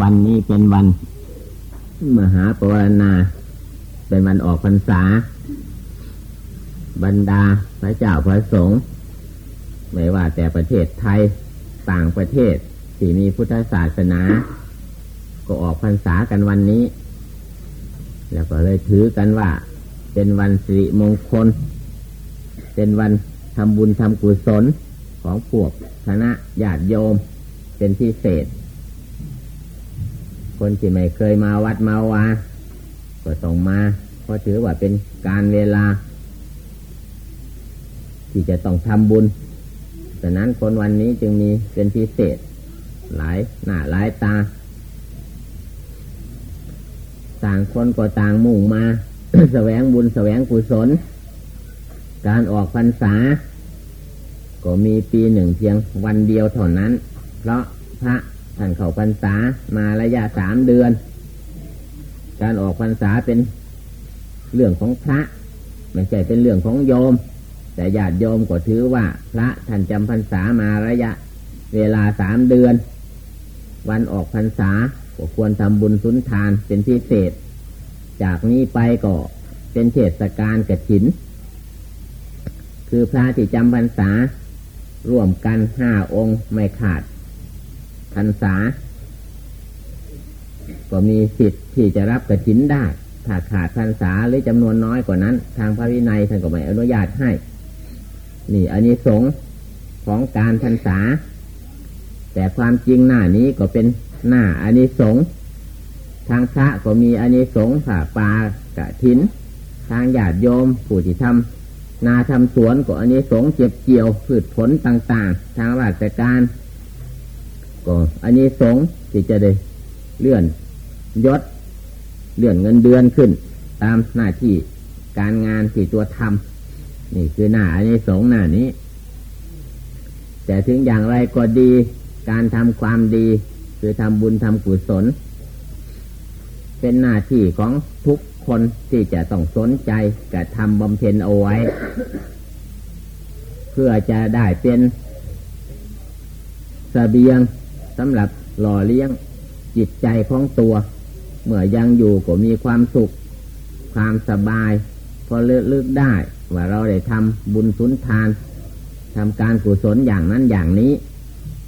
วันนี้เป็นวัน มหาปวารณา เป็นวันออกพรรษา บรรดาพระเจ้าพระสงฆ์ไม่ว่าแต่ประเทศไทยต่างประเทศที่มีพุทธศาสนา ก็ออกพรรษากันวันนี้ แล้วก็เลยถือกันว่า เป็นวันสิริมงคล เป็นวันทำบุญทำกุศลของพวกคณะญาติโยมเป็นพิเศษ คนที่ไม่เคยมาวัดมาวาก็ส่งมาเพราะถือว่าเป็นการเวลา ที่จะต้องทำบุญดังนั้นคนวันนี้จึงมีเป็นพิเศษ หลายหน้าหลายตา ต่างคนก็ต่างมุ่งมาแสวงบุญแสวงกุศล การออกพรรษา ก็มีปีหนึ่งเพียงวันเดียวเท่านั้น เพราะพระ ท่านเข้าพรรษามาระยะสามเดือน การออกพรรษาเป็นเรื่องของพระ ไม่ใช่เป็นเรื่องของโยม แต่ญาติโยมก็ถือว่า พระท่านจำพรรษามาระยะ เวลาสามเดือน วันออกพรรษาก็ควรทำบุญสุนทานเป็นพิเศษ จากนี้ไปก็เป็นเทศกาลกระถิน คือพระที่จำพรรษาร่วมกันห้าองค์ไม่ขาด พรรษา ก็มีสิทธิ์ที่จะรับกระถินได้ ถ้าขาดพรรษาหรือจำนวนน้อยกว่านั้น ทางพระวินัยท่านก็ไม่อนุญาตให้ นี่อันนี้สงของการพรรษา แต่ความจริงหน้านี้ก็เป็นหน้าอันนี้สงทางพระก็มีอันนี้สงผ่าปากระถิน ทางญาติโยมผู้ที่ทำนาทำสวนก็อันนี้สงเจ็บเกี่ยวพืชผลต่าง ๆ ทางราชการ ก็อันนี้สงที่จะได้เลื่อนยศ เลื่อนเงินเดือนขึ้น ตามหน้าที่การงานที่ตัวทำนี่คือหน้าอันนี้สงหน้านี้ แต่ถึงอย่างไรก็ดี การทำความดี คือทำบุญทำกุศล เป็นหน้าที่ของทุกคนที่จะต้องสนใจกระทำบำเพ็ญเอาไว้ เพื่อจะได้เป็นสเสบียง สำหรับหล่อเลี้ยงจิตใจของตัว เมื่อยังอยู่ก็มีความสุข ความสบาย พอเลือกลึกได้ ว่าเราได้ทำบุญสุนทานทำการกุศลอย่างนั้นอย่างนี้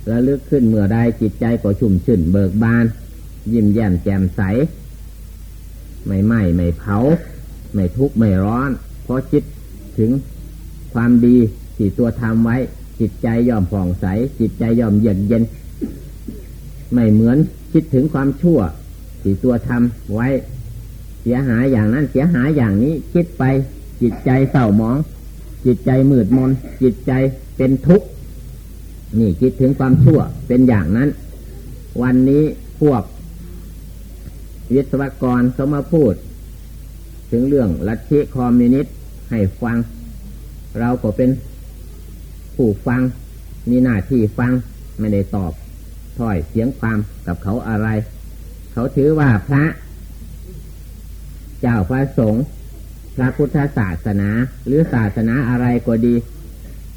แล้วลึกขึ้นเมื่อใดจิตใจก็ชุ่มชื่นเบิกบาน ยิ้มแย้มแจ่มใส ไม่ไหม้ไม่เผา ไม่ทุกข์ไม่ร้อน เพราะคิดถึงความดีที่ตัวทำไว้ จิตใจย่อมผ่องใส จิตใจย่อมเย็นเย็น ไม่เหมือนคิดถึงความชั่วที่ตัวทำไว้ เสียหายอย่างนั้นเสียหายอย่างนี้คิดไปจิตใจเศร้าหมอง จิตใจมืดมน จิตใจเป็นทุกข์นี่คิดถึงความชั่วเป็นอย่างนั้น วันนี้พวก วิศวกรเขามาพูด ถึงเรื่องลัทธิคอมมิวนิสต์ให้ฟัง เราก็เป็นผู้ฟัง มีหน้าที่ฟังไม่ได้ตอบ ถ้อยเสียงความกับเขาอะไร เขาถือว่าพระ เจ้าพระสงฆ์พระพุทธศาสนา หรือศาสนาอะไรก็ดี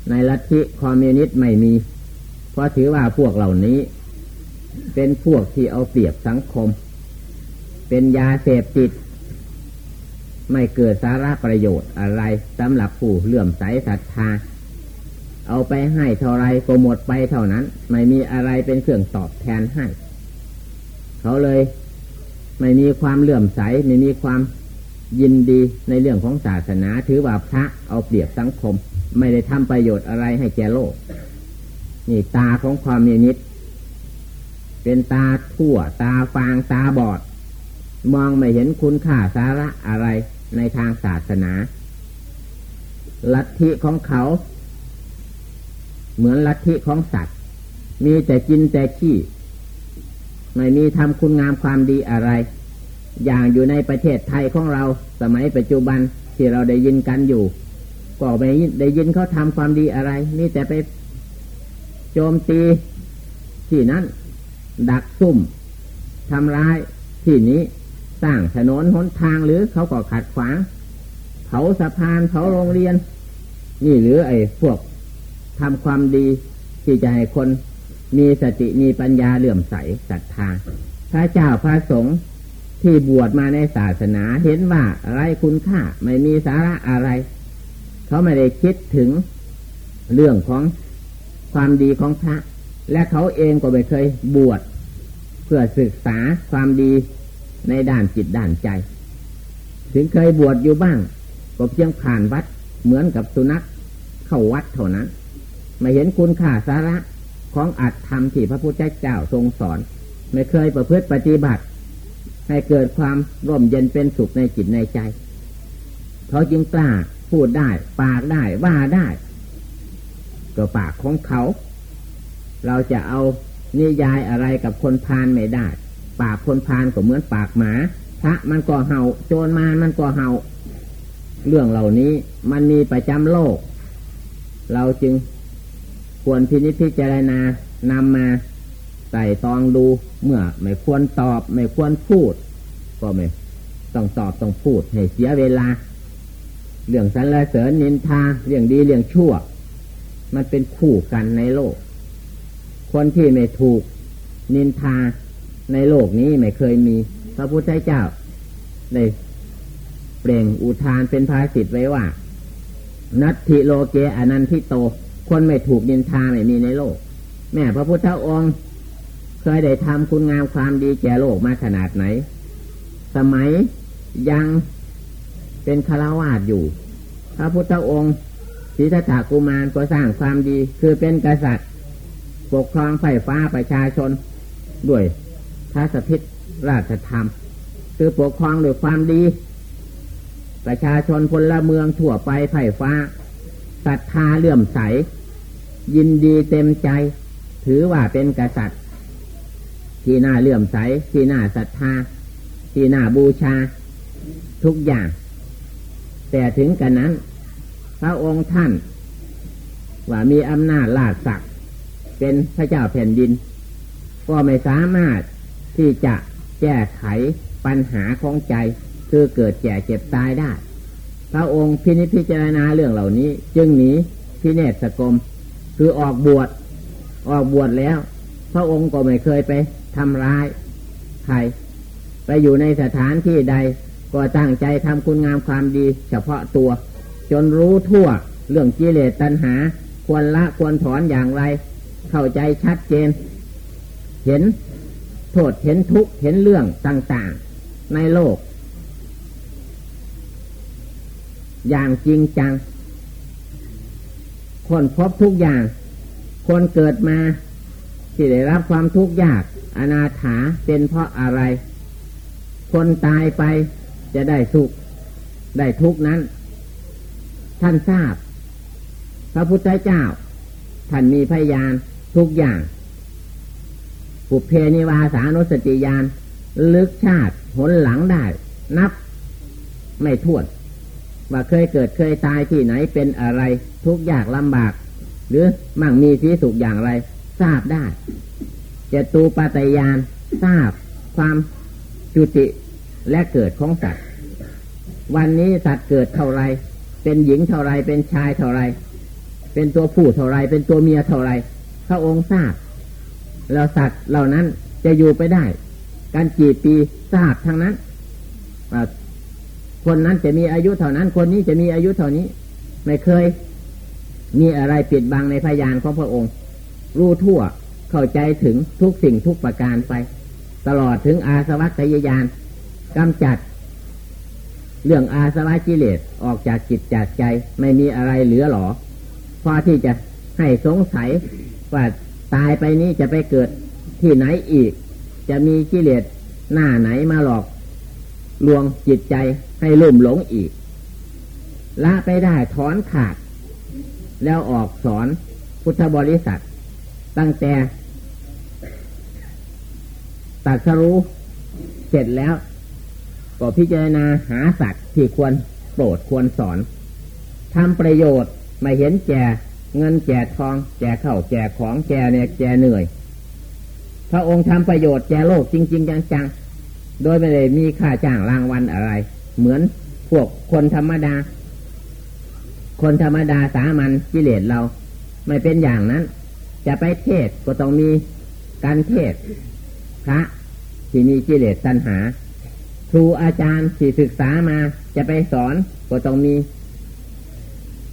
ในลัทธิคอมมิวนิสต์ไม่มี เพราะถือว่าพวกเหล่านี้ เป็นพวกที่เอาเปรียบสังคม เป็นยาเสพติด ไม่เกิดสาระประโยชน์อะไรสำหรับผู้เลื่อมใสศรัทธา เอาไปให้เท่าไรก็หมดไปเท่านั้น ไม่มีอะไรเป็นเครื่องตอบแทนให้ เขาเลยไม่มีความเลื่อมใส ไม่มีความยินดีในเรื่องของศาสนา ถือว่าพระเอาเปรียบสังคม ไม่ได้ทำประโยชน์อะไรให้แก่โลก นี่ตาของความมีนิดเป็นตาทั่ว ตาฟางตาบอด มองไม่เห็นคุณค่าสาระอะไรในทางศาสนา ลัทธิของเขา เหมือนลัทธิของสัตว์ มีแต่กินแต่ขี้ ไม่มีทำคุณงามความดีอะไร อย่างอยู่ในประเทศไทยของเราสมัยปัจจุบันที่เราได้ยินกันอยู่ ก็ไม่ได้ยินเขาทำความดีอะไรนี่แต่ไปโจมตีที่นั้น ดักซุ่มทำร้ายที่นี้สร้างถนนหนทางหรือเขาก็ขัดขวางเผาสะพานเผาโรงเรียน นี่หรือไอ้พวก ทำความดีที่จะให้คนมีสติมีปัญญาเหลื่อมใสศรัทธา พระเจ้าพระสงฆ์ที่บวชมาในศาสนาเห็นว่าอะไรคุณค่าไม่มีสาระอะไร เขาไม่ได้คิดถึงเรื่องของความดีของพระ และเขาเองก็ไม่เคยบวชเพื่อศึกษาความดีในด้านจิตด้านใจ ถึงเคยบวชอยู่บ้างก็เพียงผ่านวัดเหมือนกับสุนัขเข้าวัดเท่านั้น ไม่เห็นคุณค่าสาระของอัตธรรมที่พระพุทธเจ้าทรงสอน ไม่เคยประพฤติปฏิบัติ ให้เกิดความร่มเย็นเป็นสุขในจิตในใจเขาจึงกล้าพูดได้ ปากได้ว่าได้ก็ปากของเขา เราจะเอานิยายอะไรกับคนพานไม่ได้ ปากคนพานก็เหมือนปากหมาพระมันก็เห่า โจรมามันก็เห่า เรื่องเหล่านี้มันมีประจำโลก เราจึง ควรพินิจพิจารณานำมาใส่ตองดูเมื่อไม่ควรตอบไม่ควรพูด ก็ไม่ต้องตอบต้องพูดให้เสียเวลา เรื่องสรรเสริญนินทาเรื่องดีเรื่องชั่ว มันเป็นคู่กันในโลก คนที่ไม่ถูกนินทาในโลกนี้ไม่เคยมี พระพุทธเจ้าได้เปล่งอุทานเป็นภาษิตไว้ว่า นัตถิโลเกอนันทิโต คนไม่ถูกนินทาไม่มีในโลก แม่พระพุทธองค์เคยได้ทำคุณงามความดีแก่โลกมาขนาดไหน สมัยยังเป็นคารวาสอยู่ พระพุทธองค์ศรีทถากุมารก็สร้างความดีคือเป็นกษัตริย์ ปกครองไฟฟ้าประชาชนด้วยพระสถิตราชธรรม คือปกครองด้วยความดี ประชาชนพลเมืองทั่วไปไฟฟ้าศรัทธาเลื่อมใส ยินดีเต็มใจ ถือว่าเป็นกษัตริย์ ที่น่าเลื่อมใส ที่น่าศรัทธา ที่น่าบูชา ทุกอย่าง แต่ถึงกันนั้น พระองค์ท่าน ว่ามีอำนาจลาดศักดิ์เป็นพระเจ้าแผ่นดิน ก็ไม่สามารถที่จะแก้ไขปัญหาของใจ คือเกิดแก่เจ็บตายได้ พระองค์พินิจพิจารณาเรื่องเหล่านี้ จึงหนีพิเนศกรม คือออกบวชออกบวชแล้ว พระองค์ก็ไม่เคยไปทำร้ายใครไปอยู่ในสถานที่ใดก็ตั้งใจทำคุณงามความดี เฉพาะตัว จนรู้ทั่วเรื่องกิเลสตัณหา ควรละควรถอนอย่างไร เข้าใจชัดเจน เห็นโทษเห็นทุกข์เห็นเรื่องต่างๆ ในโลก อย่างจริงจัง คนพบทุกอย่าง คนเกิดมา ที่ได้รับความทุกข์ยาก อนาถาเป็นเพราะอะไร คนตายไปจะได้สุข ได้ทุกนั้น ท่านทราบ พระพุทธเจ้า ท่านมีพยานทุกอย่างปุเพนิวาสานุสติยาน ลึกชาติ หนหลังได้ นับ ไม่ถ้วน ว่าเคยเกิดเคยตายที่ไหนเป็นอะไร ทุกยากลำบาก หรือมั่งมีที่สุขอย่างไร ทราบได้จตูปาตยานทราบ ความจุติและเกิดของสัตว์วันนี้สัตว์เกิดเท่าไร เป็นหญิงเท่าไร เป็นชายเท่าไร เป็นตัวผู้เท่าไร เป็นตัวเมียเท่าไร พระองค์ทราบ แล้วสัตว์เหล่านั้นจะอยู่ไปได้ การกี่ปีทราบทั้งนั้น คนนั้นจะมีอายุเท่านั้น คนนี้จะมีอายุเท่านี้ ไม่เคย มีอะไรปิดบังในพยานของพระองค์ รู้ทั่วเข้าใจถึงทุกสิ่งทุกประการไป ตลอดถึงอาสวัคยายานกำจัด เรื่องอาสวะกิเลสออกจากจิตจากใจ ไม่มีอะไรเหลือหรอพอที่จะให้สงสัยว่าตายไปนี้จะไปเกิดที่ไหนอีก จะมีกิเลสหน้าไหนมาหลอก ลวงจิตใจ ให้ลุ่มหลงอีก ละไปได้ถอนขาด แล้วออกสอนพุทธบริษัท ตั้งแต่ตัดสรู้เสร็จแล้ว ก็พิจารณาหาสัตว์ที่ควรโปรดควรสอนทำประโยชน์ไม่เห็นแก่เงินแก่ทอง แก่เข้าแก่ของแก่เนี่ยแก่เหนื่อย พระองค์ทำประโยชน์แก่โลกจริง ๆ จังๆ โดยไม่ได้มีค่าจ้างรางวัลอะไร เหมือนพวกคนธรรมดา คนธรรมดาสามัญกิเลสเรา ไม่เป็นอย่างนั้น จะไปเทศก็ต้องมีการเทศพระที่มีกิเลสตัณหา ครูอาจารย์ที่ศึกษามา จะไปสอนก็ต้องมี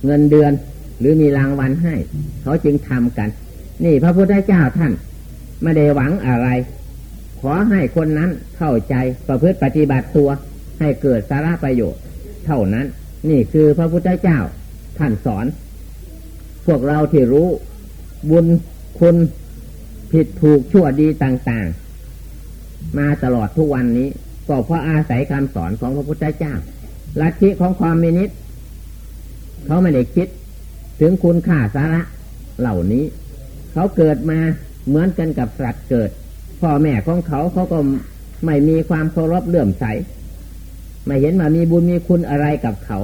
เงินเดือนหรือมีรางวัลให้ เขาจึงทำกัน นี่พระพุทธเจ้าท่าน ไม่ได้หวังอะไร ขอให้คนนั้นเข้าใจประพฤติปฏิบัติตัว ให้เกิดสาระประโยชน์ เท่านั้น นี่คือพระพุทธเจ้าท่านสอน พวกเราที่รู้บุญคุณผิดถูกชั่วดีต่างๆ มาตลอดทุกวันนี้ ก็เพราะอาศัยคำสอนของพระพุทธเจ้า ลัทธิของความมินิตเขาไม่ได้คิด ถึงคุณค่าสาระเหล่านี้ เขาเกิดมาเหมือนกันกับสัตว์เกิด พ่อแม่ของเขาเขาก็ไม่มีความเคารพเลื่อมใส ไม่เห็นว่ามีบุญมีคุณอะไรกับเขา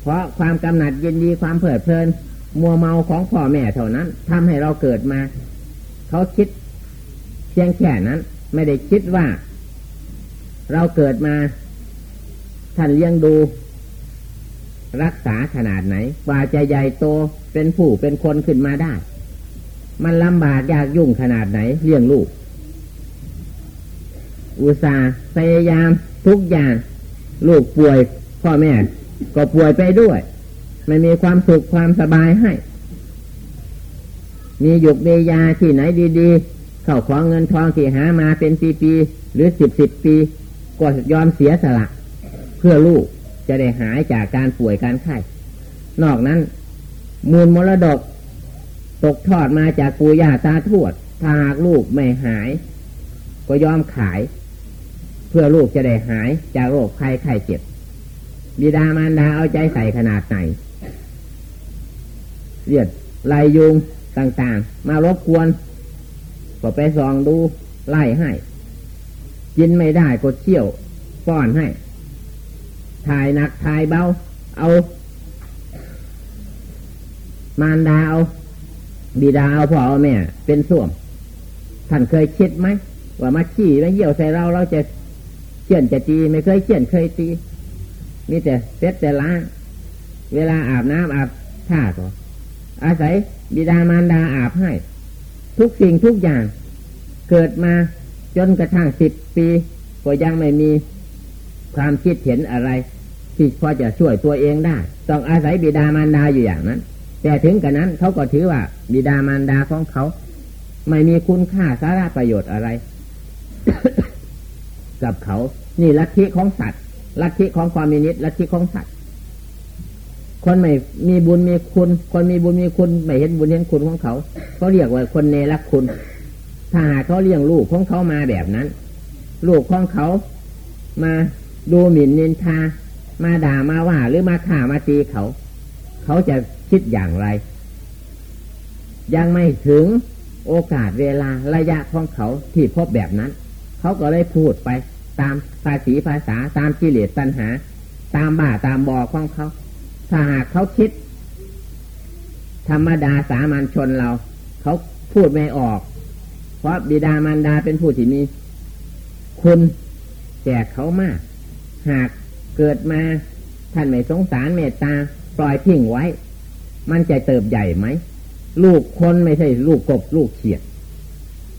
เพราะความกำหนัดยินดีความเพลิดเพลิน มัวเมาของพ่อแม่เท่านั้นทำให้เราเกิดมา เขาคิดเพียงแค่นั้น ไม่ได้คิดว่า เราเกิดมา ท่านเลี้ยงดู รักษาขนาดไหนกว่าจะใหญ่โตเป็นผู้เป็นคนขึ้นมาได้ มันลำบากยากยุ่งขนาดไหนเลี้ยงลูก อุตส่าห์พยายามทุกอย่าง ลูกป่วย พ่อแม่ ก็ป่วยไปด้วย ไม่มีความสุขความสบายให้ มีหยุกเมียาที่ไหนดีๆ เข้าของเงินทองที่หามาเป็นปีๆหรือสิบสิบปี ก็ยอมเสียสละ เพื่อลูกจะได้หายจากการป่วยการไข้นอกนั้น มูลมรดก ตกทอดมาจากปู่ย่าตาทวดถ้าหากลูกไม่หาย ก็ยอมขาย พื่อลูกจะได้หายจากโรคไข้ไข้เจ็บ บิดามารดาเอาใจใส่ขนาดไหนเลียดลายยุงต่างๆ มารบกวนก็ไปส่องดูไล่ให้ กินไม่ได้ก็เชี่ยวป้อนให้ถ่ายหนักถ่ายเบา เอา มารดาเอาบิดาเอาพ่อเอาแม่ เป็นส่วม ท่านเคยคิดไหมว่ามาขี้มาเยี่ยวใส่เราเราจะ เขี่ยนจะตีไม่เคยเขี่ยนเคยตีมีแต่เซ็ตแต่ล้างเวลาอาบน้ำอาบท่าก็อาศัยบิดามารดาอาบให้ ทุกสิ่งทุกอย่าง เกิดมาจนกระทั่งสิบปี ก็ยังไม่มีความคิดเห็นอะไร ที่พอจะช่วยตัวเองได้ ต้องอาศัยบิดามารดาอยู่อย่างนั้น แต่ถึงกระนั้นเขาก็ถือว่า บิดามารดาของเขา ไม่มีคุณค่าสาระประโยชน์อะไร กับเขา นี่ลัทธิของสัตว์ลัทธิของความมีนิดลัทธิของสัตว์คนไม่มีบุญมีคุณ คนมีบุญมีคุณไม่เห็นบุญเห็นคุณของเขา เขาเรียกว่าคนเนรคุณ ถ้าหากเขาเลี้ยงลูกของเขามาแบบนั้น ลูกของเขามาดูหมิ่นนินทา มาด่ามาว่า หรือมาข่ามาตีเขา เขาจะคิดอย่างไร ยังไม่ถึงโอกาสเวลาระยะของเขาที่พบแบบนั้น เขาก็เลยพูดไป ตามภาษีภาษาตามกิเลสตัณหา ตามบ้าตามบอของเขา ถ้าหากเขาคิด ธรรมดาสามัญชนเรา เขาพูดไม่ออก เพราะบิดามารดาเป็นผู้ที่มีคุณแก่เขามาก หากเกิดมาท่านไม่สงสารเมตตา ปล่อยทิ้งไว้ มันจะเติบใหญ่ไหม ลูกคนไม่ใช่ลูกกบลูกเขียด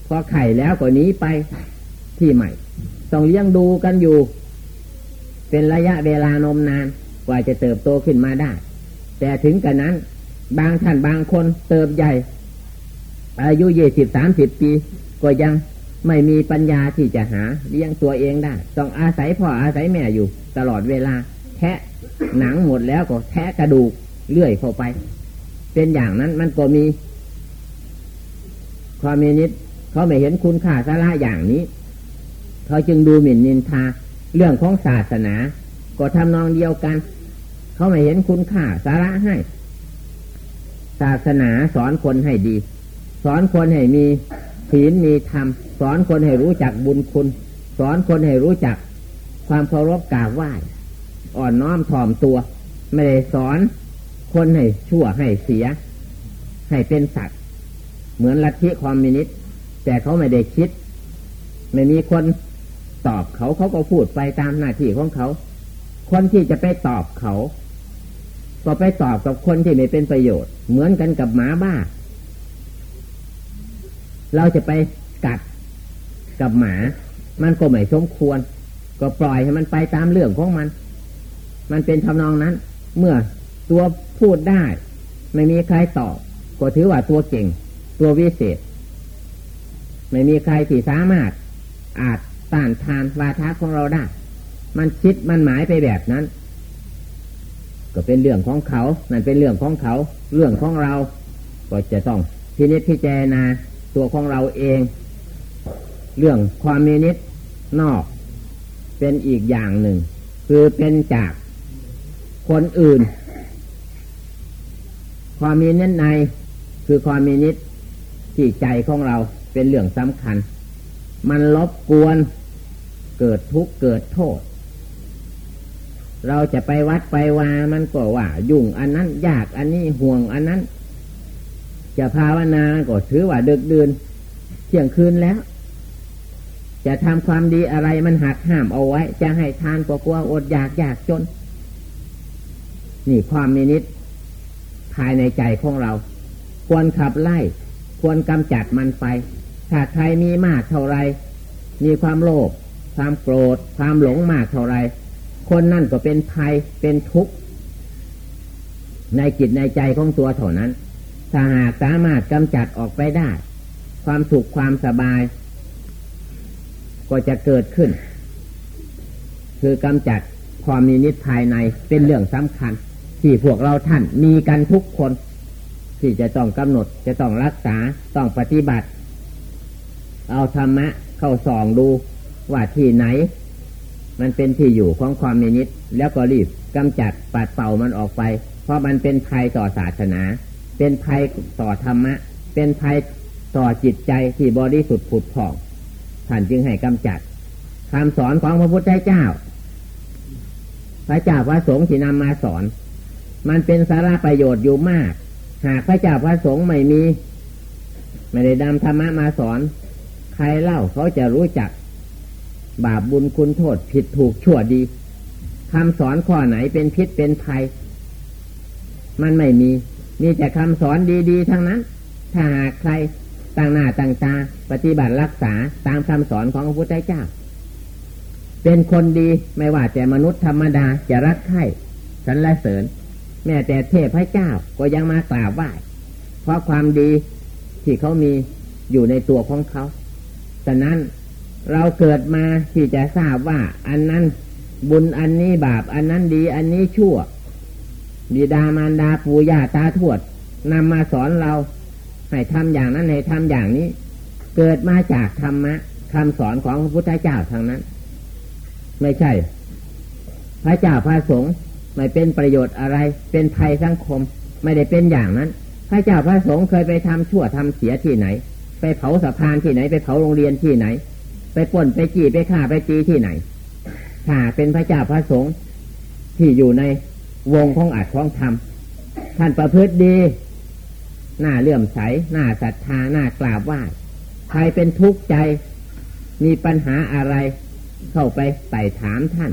พอไข่แล้วก็หนีไป ที่ใหม่ ต้องเลี้ยงดูกันอยู่ เป็นระยะเวลานมนานกว่าจะเติบโตขึ้นมาได้ แต่ถึงกันนั้น บางท่านบางคนเติบใหญ่ อายุยี่สิบสามสิบปี ก็ยังไม่มีปัญญาที่จะหาเลี้ยงตัวเองได้ ต้องอาศัยพ่ออาศัยแม่อยู่ ตลอดเวลา แทะหนังหมดแล้วก็แทะกระดูกเลื่อยเข้าไป เป็นอย่างนั้นมันก็มีความมีนิดเขาไม่เห็นคุณค่าสาระอย่างนี้ เขาจึงดูหมิ่นนินทา เรื่องของศาสนา ก็ทำนองเดียวกัน เขาไม่เห็นคุณค่าสาระให้ ศาสนาสอนคนให้ดี สอนคนให้มีศีลมีธรรม สอนคนให้รู้จักบุญคุณ สอนคนให้รู้จัก ความเคารพกราบไหว้อ่อนน้อมถ่อมตัว ไม่ได้สอนคนให้ชั่วให้เสีย ให้เป็นสัตว์ เหมือนลัทธิคอมมิวนิสต์แต่เขาไม่ได้คิด ไม่มีคน ตอบเขาเขาก็พูดไปตามหน้าที่ของเขา คนที่จะไปตอบเขา ก็ไปตอบกับคนที่ไม่เป็นประโยชน์ เหมือนกันกับหมาบ้า เราจะไปกัดกับหมา มันก็ไม่สมควร ก็ปล่อยให้มันไปตามเรื่องของมัน มันเป็นทำนองนั้น เมื่อตัวพูดได้ ไม่มีใครตอบก็ถือว่าตัวเก่ง ตัววิเศษ ไม่มีใครที่สามารถอาจ ต้านทานวาทะของเราได้ มันคิดมันหมายไปแบบนั้น ก็เป็นเรื่องของเขา นั่นเป็นเรื่องของเขา เรื่องของเรา ก็จะต้องพินิจพิจารณาตัวของเราเอง เรื่องความมีนิดนอก เป็นอีกอย่างหนึ่ง คือเป็นจากคนอื่น ความมีนิดในคือความมีนิดที่ใจของเราเป็นเรื่องสำคัญ มันลบกวน เกิดทุกข์เกิดโทษ เราจะไปวัดไปวามันก็ว่า ยุ่งอันนั้นยากอันนี้ห่วงอันนั้น จะภาวนาก็ถือว่าดึกดื่นเที่ยงคืนแล้ว จะทำความดีอะไรมันหักห้ามเอาไว้ จะให้ทานก็กลัวอดอยากอยากจน นี่ความมีนิดภายในใจของเรา ควรขับไล่ ควรกำจัดมันไป ถ้าใครมีมากเท่าไร มีความโลภความโกรธ ความหลงมากเท่าไร คนนั่นก็เป็นภัยเป็นทุกข์ ในจิตในใจของตัวเท่านั้น ถ้าหากสามารถกำจัดออกไปได้ ความสุขความสบาย ก็จะเกิดขึ้น คือกำจัดความมีนิสภายในเป็นเรื่องสำคัญ ที่พวกเราท่านมีกันทุกคน ที่จะต้องกำหนดจะต้องรักษาต้องปฏิบัติ เอาธรรมะเข้าส่องดูว่าที่ไหน มันเป็นที่อยู่ของความมีนิดแล้วก็รีบกำจัดปัดเป่ามันออกไป เพราะมันเป็นภัยต่อศาสนา เป็นภัยต่อธรรมะ เป็นภัยต่อจิตใจที่บริสุทธิ์ผุดผ่องท่านจึงให้กำจัดคำสอนของพระพุทธเจ้า พระเจ้าพระสงฆ์ที่นำมาสอน มันเป็นสาระประโยชน์อยู่มาก หากพระเจ้าพระสงฆ์ไม่มี ไม่ได้นำธรรมะมาสอน ใครเล่าเขาจะรู้จัก บาปบุญคุณโทษผิดถูกชั่วดีคำสอนข้อไหนเป็นพิษเป็นภัย มันไม่มี มีแต่คำสอนดีๆทั้งนั้น ถ้าหากใครต่างหน้าต่างตา ปฏิบัติรักษาตามคำสอนของพระพุทธเจ้า เป็นคนดีไม่ว่าแต่มนุษย์ธรรมดาจะรักใคร่สรรเสริญ แม้แต่เทพเจ้าก็ยังมากราบไหว้เพราะความดีที่เขามีอยู่ในตัวของเขา ฉะนั้นเราเกิดมาที่จะทราบว่า อันนั้นบุญอันนี้บาป อันนั้นดี อันนี้ชั่วบิดามารดาปู่ย่าตาทวดนำมาสอนเราให้ทำอย่างนั้นให้ทำอย่างนี้ เกิดมาจากธรรมะคำสอนของพระพุทธเจ้าทางนั้น ไม่ใช่ พระเจ้าพระสงฆ์ไม่เป็นประโยชน์อะไร เป็นภัยสังคม ไม่ได้เป็นอย่างนั้น พระเจ้าพระสงฆ์เคยไปทำชั่วทำเสียที่ไหน ไปเผาสะพานที่ไหน ไปเผาโรงเรียนที่ไหน ไปป่นไปจีไปฆ่าไปจีที่ไหนถ้าเป็นพระเจ้าพระสงฆ์ที่อยู่ในวงของอัดของธรรมท่านประพฤติดีหน้าเลื่อมใสหน้าศรัทธาหน้ากราบไหว้ใครเป็นทุกข์ใจ มีปัญหาอะไร เข้าไปไต่ถามท่าน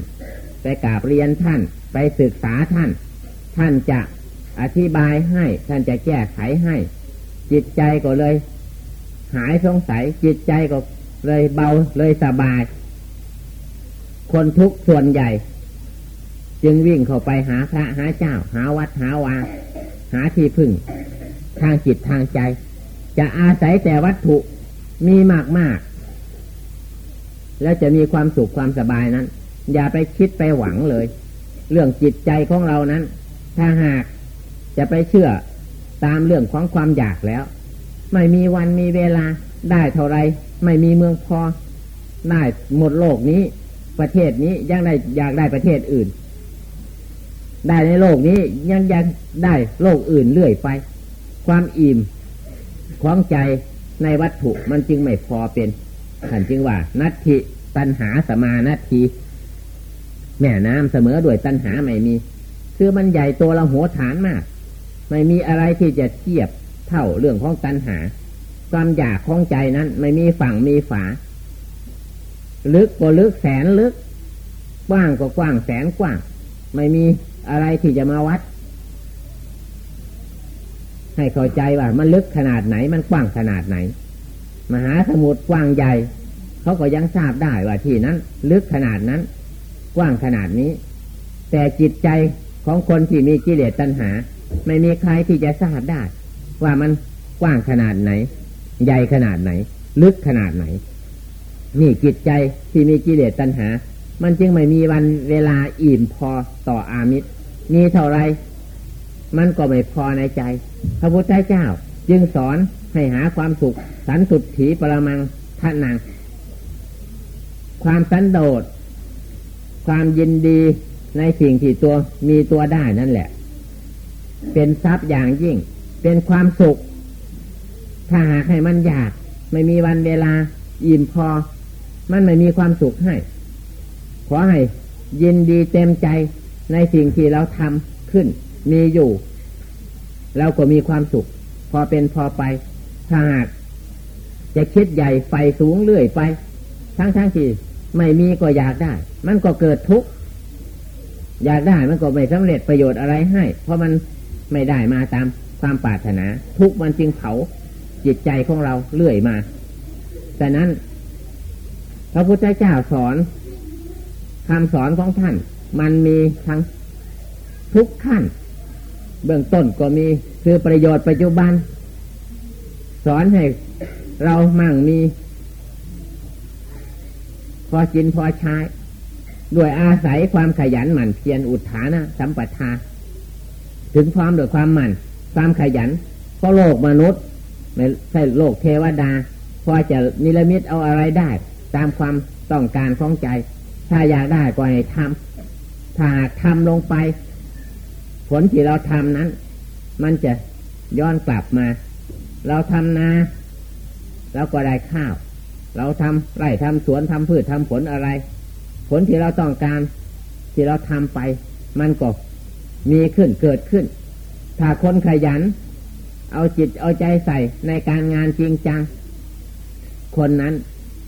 ไปกราบเรียนท่าน ไปศึกษาท่าน ท่านจะอธิบายให้ ท่านจะแก้ไขให้ จิตใจก็เลย หายสงสัยจิตใจก็เลยเบาเลยสบาย คนทุกส่วนใหญ่ จึงวิ่งเข้าไปหาพระหาเจ้า หาวัดหาวาหาที่พึ่ง ทางจิตทางใจ จะอาศัยแต่วัตถุมีมากมากแล้วจะมีความสุขความสบายนั้น อย่าไปคิดไปหวังเลย เรื่องจิตใจของเรานั้น ถ้าหากจะไปเชื่อตามเรื่องของความอยากแล้ว ไม่มีวันมีเวลาได้เท่าไร ไม่มีเมืองพอได้หมดโลกนี้ ประเทศนี้ยังได้อยากได้ประเทศอื่น ได้ในโลกนี้ยังอยากได้โลกอื่นเรื่อยไป ความอิ่มคล้องใจในวัตถุมันจึงไม่พอเป็นท่านจึงว่า นัตถิตันหาสมานาทีแม่น้ำเสมอด้วยตันหาไม่มี คือมันใหญ่ตัวละหัวฐานมาก ไม่มีอะไรที่จะเทียบ เท่าเรื่องของตันหา ความอยากของใจนั้น ไม่มีฝั่งมีฝา ลึกก็ลึกแสนลึก กว้างก็กว้างแสนกว้าง ไม่มีอะไรที่จะมาวัด ให้เข้าใจว่า มันลึกขนาดไหน มันกว้างขนาดไหน มหาสมุทรกว้างใหญ่เขาก็ยังทราบได้ว่าที่นั้น ลึกขนาดนั้น กว้างขนาดนี้ แต่จิตใจของคนที่มีกิเลสตัณหา ไม่มีใครที่จะทราบได้ ว่ามันกว้างขนาดไหน ใหญ่ขนาดไหน ลึกขนาดไหน นี่จิตใจที่มีกิเลสตัณหา มันจึงไม่มีวันเวลาอิ่มพอต่ออามิตรมีเท่าไร มันก็ไม่พอในใจ พระพุทธเจ้า จึงสอนให้หาความสุข สันสุดถีปรมังท่านัง ความสันโดษ ความยินดีในสิ่งที่ตัวมีตัวได้นั่นแหละ เป็นทรัพย์อย่างยิ่ง เป็นความสุข ถ้าหากให้มันอยาก ไม่มีวันเวลา อิ่มพอ มันไม่มีความสุขให้ ขอให้ยินดีเต็มใจในสิ่งที่เราทำขึ้น มีอยู่ เราก็มีความสุข พอเป็นพอไป ถ้าหากจะคิดใหญ่ไฟสูงเรื่อยไป ทั้งทั้งที่ไม่มีก็อยากได้ มันก็เกิดทุกข์อยากได้มันก็ไม่สำเร็จประโยชน์อะไรให้ เพราะมันไม่ได้มาตาม ความปรารถนา ทุกมันจึงเผาจิตใจของเราเรื่อยมา แต่นั้น พระพุทธเจ้าสอนคำสอนของท่าน มันมีทั้งทุกขั้น เบื้องต้นก็มีคือประโยชน์ปัจจุบัน สอนให้เรามั่งมี พอกินพอใช้ด้วยอาศัยความขยันหมั่นเพียรอุทานะสัมปทา ถึงพร้อมด้วยความหมั่น ความขยันเพราะโลกมนุษย์ไม่ใช่โลกเทวดา พอจะนิรมิตเอาอะไรได้ ตามความต้องการของใจ ถ้าอยากได้ก็ให้ทำถ้าทำลงไป ผลที่เราทำนั้น มันจะย้อนกลับมา เราทำนาแล้วก็ได้ข้าว เราทำไร่ทำสวนทำพืชทำผลอะไร ผลที่เราต้องการที่เราทำไป มันก็มีขึ้นเกิดขึ้น ถ้าคนขยัน เอาจิตเอาใจใส่ในการงานจริงจัง คนนั้น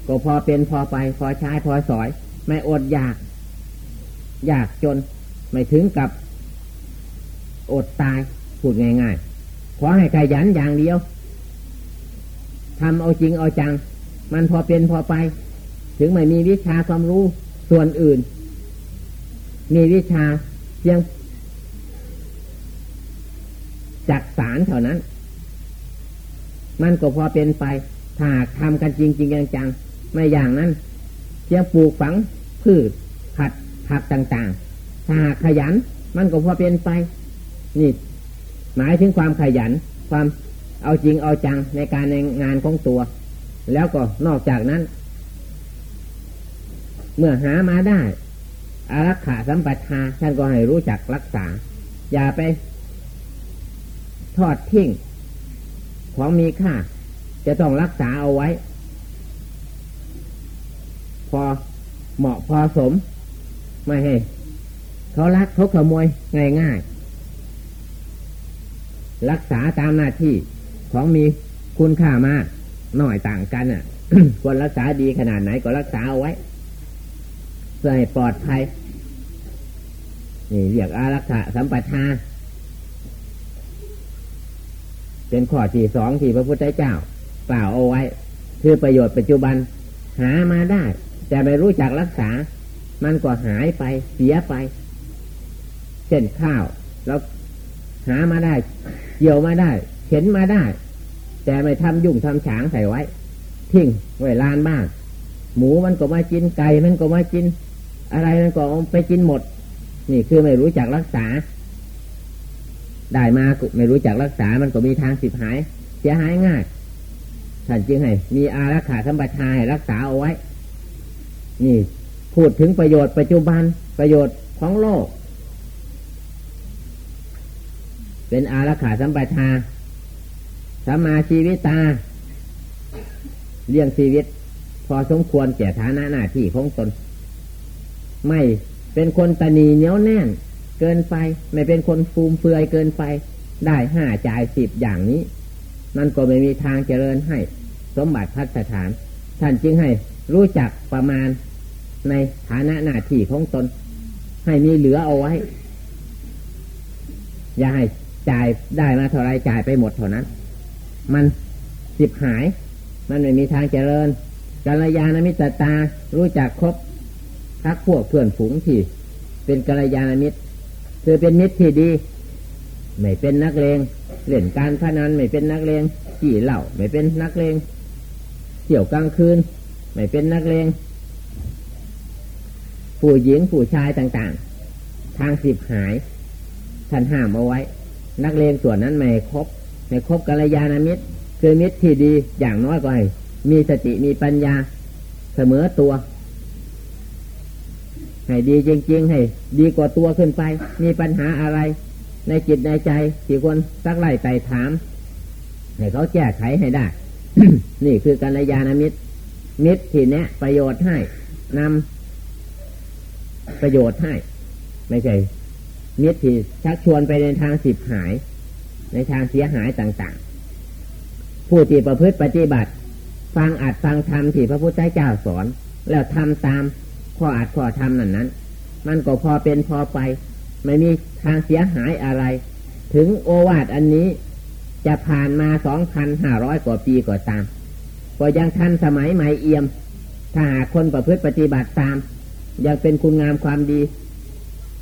ก็พอเป็นพอไป พอใช้พอสอย ไม่อดอยาก อยากจนไม่ถึงกับ อดตายพูดง่ายๆ ขอให้ขยันอย่างเดียวทำเอาจริงเอาจัง มันพอเป็นพอไป ถึงไม่มีวิชาความรู้ส่วนอื่น มีวิชาเพียง จักสารเท่านั้น มันก็พอเป็นไปถ้าทำกันจริงจริงจังๆไม่อย่างนั้นเพียปลูกฝังพืชผัดผักต่างๆ ถ้าขยัน มันก็พอเป็นไปนี่หมายถึงความขยัน ความเอาจริงเอาจังในการในงานของตัว แล้วก็นอกจากนั้น เมื่อหามาได้อารักขาสัมปทาท่านก็ให้รู้จักรักษา อย่าไป ทอดทิ้งของมีค่า จะต้องรักษาเอาไว้ พอเหมาะพอสม ไม่ให้เขาลักเขาขโมยง่ายๆรักษาตามหน้าที่ของมีคุณค่ามากหน่อยต่างกันอะควรรักษาดีขนาดไหนก็รักษาเอาไว้เพื่อให้ปลอดภัยนี่เรียกอารักขาสัมปทา เป็นข้อที่สองที่พระพุทธเจ้ากล่าวเอาไว้ คือประโยชน์ปัจจุบันหามาได้ แต่ไม่รู้จักรักษา มันก็หายไปเสียไป เช่นข้าวเราหามาได้ เกี่ยวมาได้ เข็นมาได้ แต่ไม่ทำยุ่งทำฉางใส่ไว้ ทิ้งไว้ลานบ้านหมูมันก็มากินไก่มันก็มากิน อะไรมันก็ไปกินหมด นี่คือไม่รู้จักรักษา ได้มาไม่รู้จักรักษา มันก็มีทางสิบหาย เสียหายง่ายท่านจึงให้ มีอารักขาสัมปทาให้รักษาเอาไว้ นี่พูดถึงประโยชน์ปัจจุบันประโยชน์ของโลก เป็นอารักขาสัมปทาสัมมาชีวิตตาเลี้ยงชีวิต พอสมควรแก่ฐานะหน้าที่ของตน ไม่เป็นคนตนีเหนียวแน่น เกินไป ไม่เป็นคนฟูมเฟือยเกินไป ได้ห้าจ่ายสิบอย่างนี้มันก็ไม่มีทางเจริญให้ สมบัติพัฒฐาน ท่านจึงให้รู้จักประมาณในฐานะหน้าที่ของตน ให้มีเหลือเอาไว้ อย่าให้จ่ายได้มาเท่าไรจ่ายไปหมดเท่านั้น มันสิบหาย มันไม่มีทางเจริญกัลยาณมิตรตารู้จักครบทักพวกเพื่อนฝูงที่เป็นกัลยาณมิตร คือเป็นมิตรที่ดี ไม่เป็นนักเลงเล่นการพนันไม่เป็นนักเลงขี่เหล้าไม่เป็นนักเลงเที่ยวกลางคืน ไม่เป็นนักเลงผู้หญิงผู้ชายต่างๆ ทางสิบหายท่านห้ามเอาไว้ นักเลงส่วนนั้นไม่ครบไม่ครบกัลยาณมิตร คือมิตรที่ดีอย่างน้อยก็ให้มีสติมีปัญญาเสมอตัว ให้ดีจริง ๆ ให้ ดีกว่าตัวขึ้นไป มีปัญหาอะไร ในจิตในใจที่คนสักไล่ไต่ถาม ให้เขาแก้ไขให้ได้ นี่คือกัลยาณมิตร มิตรที่แนะประโยชน์ให้นำประโยชน์ให้ ไม่ใช่มิตรที่ชักชวนไปในทางสิบหาย ในทางเสียหายต่างๆ ผู้ที่ประพฤติปฏิบัติ ฟังอัดฟังธรรมที่พระพุทธเจ้าสอน แล้วทำตาม ข้ออัดข้อธรรมนั้นนั้น มันก็พอเป็นพอไป ไม่มีทางเสียหายอะไร ถึงโอวาทอันนี้จะผ่านมาสองพันห้าร้อยกว่าปีก็ตาม ก็ยังทันสมัยใหม่เอี่ยม ถ้าหากคนประพฤติปฏิบัติตาม ยังเป็นคุณงามความดี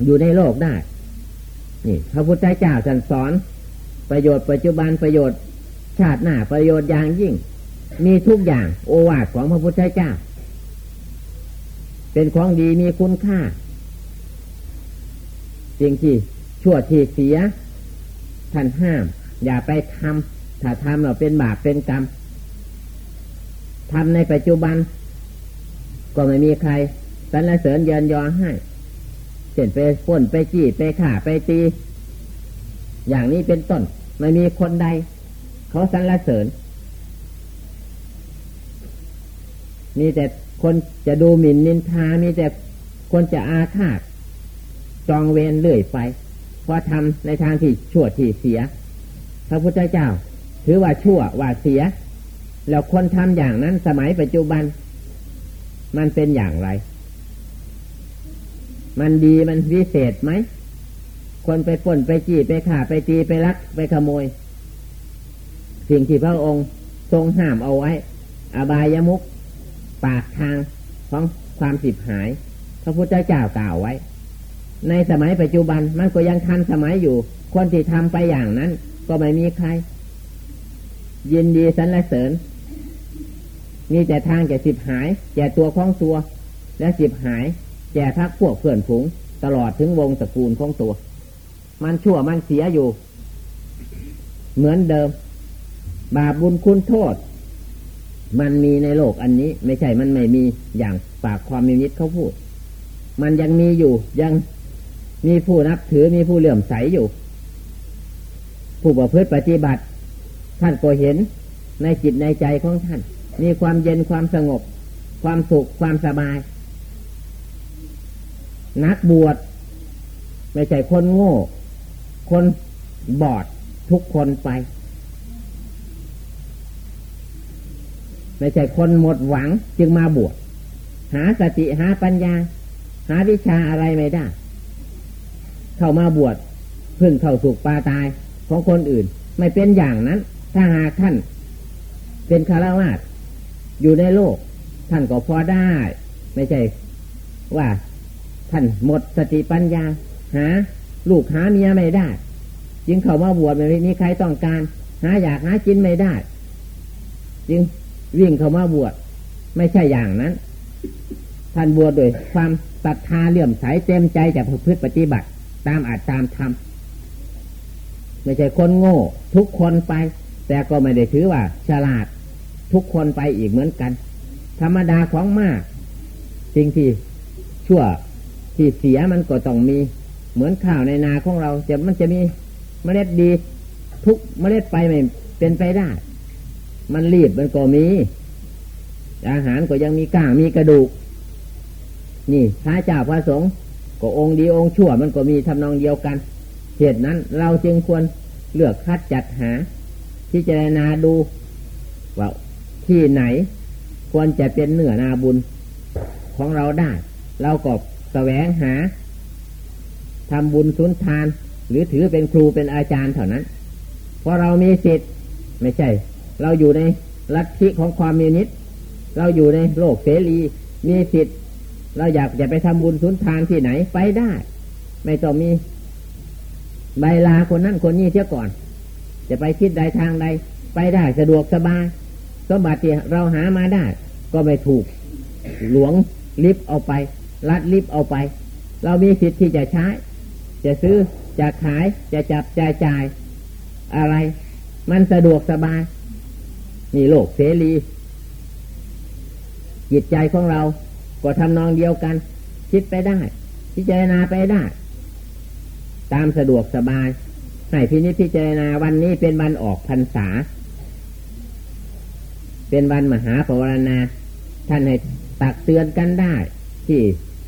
อยู่ในโลกได้ นี่พระพุทธเจ้าสสอน ประโยชน์ปัจจุบันประโยชน์ ชาติหน้าประโยชน์อย่างยิ่ง มีทุกอย่างโอวาทของพระพุทธเจ้า เป็นของดีมีคุณค่าจริงที่ชั่วที่เสียท่านห้าม อย่าไปทำถ้าทำเราเป็นบาปเป็นกรรมทำในปัจจุบัน ก็ไม่มีใครสรรเสริญเยินยอให้เช่นไปพ่นไปจี้ไปข่าไปตี อย่างนี้เป็นต้น ไม่มีคนใด เขาสรรเสริญมีแต่ คนจะดูหมิ่นนินทามีแต่คนจะอาฆาตจองเวรเลื่อยไป เพราะทำในทางที่ชั่วที่เสีย พระพุทธเจ้า ถือว่าชั่วว่าเสีย แล้วคนทำอย่างนั้นสมัยปัจจุบัน มันเป็นอย่างไร มันดีมันวิเศษไหม คนไปป่นไปจี้ไปข่าไปตีไปลัก ไปขโมย สิ่งที่พระองค์ทรงห้ามเอาไว้ อบายมุก ปากทางของความสิบหาย พระพุทธเจ้ากล่าวไว้ ในสมัยปัจจุบันมันก็ยังทันสมัยอยู่คนที่ทำไปอย่างนั้น ก็ไม่มีใคร ยินดีสรรเสริญ มีแต่ทางแก่สิบหาย แก่ตัวของตัว และสิบหาย แก่ทักพวกเพื่อนฝูงตลอดถึงวงตระกูลของตัว มันชั่วมันเสียอยู่ เหมือนเดิม บาปบุญคุณโทษ มันมีในโลกอันนี้ ไม่ใช่มันไม่มีอย่างปากความมีนิดเขาพูด มันยังมีอยู่ยังมีผู้นับถือมีผู้เหลื่อมใสอยู่ ผู้ประพฤติปฏิบัติ ท่านก็เห็นในจิตในใจของท่าน มีความเย็นความสงบ ความสุขความสบาย นักบวชไม่ใช่คนโง่ คนบอดทุกคนไป ไม่ใช่คนหมดหวังจึงมาบวชหาสติหาปัญญา หาวิชาอะไรไม่ได้ เข้ามาบวชพึ่งเข้าสุกปาตายของคนอื่น ไม่เป็นอย่างนั้น ถ้าหากท่าน เป็นคารวะอยู่ในโลก ท่านก็พอได้ ไม่ใช่ว่า ท่านหมดสติปัญญา หา ลูกหาเมียไม่ได้จึงเข้ามาบวชไม่มีใครต้องการ หาอยากหากินไม่ได้ จึง วิ่งเข้ามาบวชไม่ใช่อย่างนั้น ท่านบวชโดยความศรัทธาเลื่อมใสเต็มใจจะพฤติปฏิบัติ ตามอาจตามธรรมไม่ใช่คนโง่ ทุกคนไป แต่ก็ไม่ได้ถือว่า ฉลาด ทุกคนไปอีกเหมือนกัน ธรรมดาของมาก สิ่งที่ชั่วที่เสียมันก็ต้องมี เหมือนข้าวในนาของเราจะมันจะมีเมล็ดดี ทุกเมล็ดไปไม่เป็นไปได้ มันรีบมันก็มี อาหารก็ยังมีก้างมีกระดูก นี่พระเจ้าพระสงฆ์ก็องค์ดีองค์ชั่วมันก็มีทำนองเดียวกันเหตุนั้นเราจึงควรเลือกคัดจัดหาพิจารณาดูว่าที่ไหนควรจะเป็นเนื้อนาบุญของเราได้ เราก็แสวงหาทำบุญสุนทาน หรือถือเป็นครูเป็นอาจารย์เท่านั้น เพราะเรามีสิทธิ์ไม่ใช่ เราอยู่ในลัทธิของความมีนิดเราอยู่ในโลกเสรีมีสิทธิ์ เราอยากจะไปทำบุญสุนทานที่ไหนไปได้ ไม่ต้องมีใบลาคนนั้นคนนี้เที่ยก่อน จะไปคิดใดทางใด ไปได้สะดวกสบายสมบัติเราหามาได้ ก็ไม่ถูกหลวงลิฟเอาไปรัดลิฟเอาไป เรามีสิทธิ์ที่จะใช้ จะซื้อจะขายจะจับจะจ่าย อะไร มันสะดวกสบาย มีโลกเสรี จิตใจของเรา ก็ทำนองเดียวกัน คิดไปได้ พิจารณาไปได้ ตามสะดวกสบายให้พินิจพิจารณาวันนี้เป็นวันออกพรรษา เป็นวันมหาภาวนา ท่านให้ตักเตือนกันได้ ที่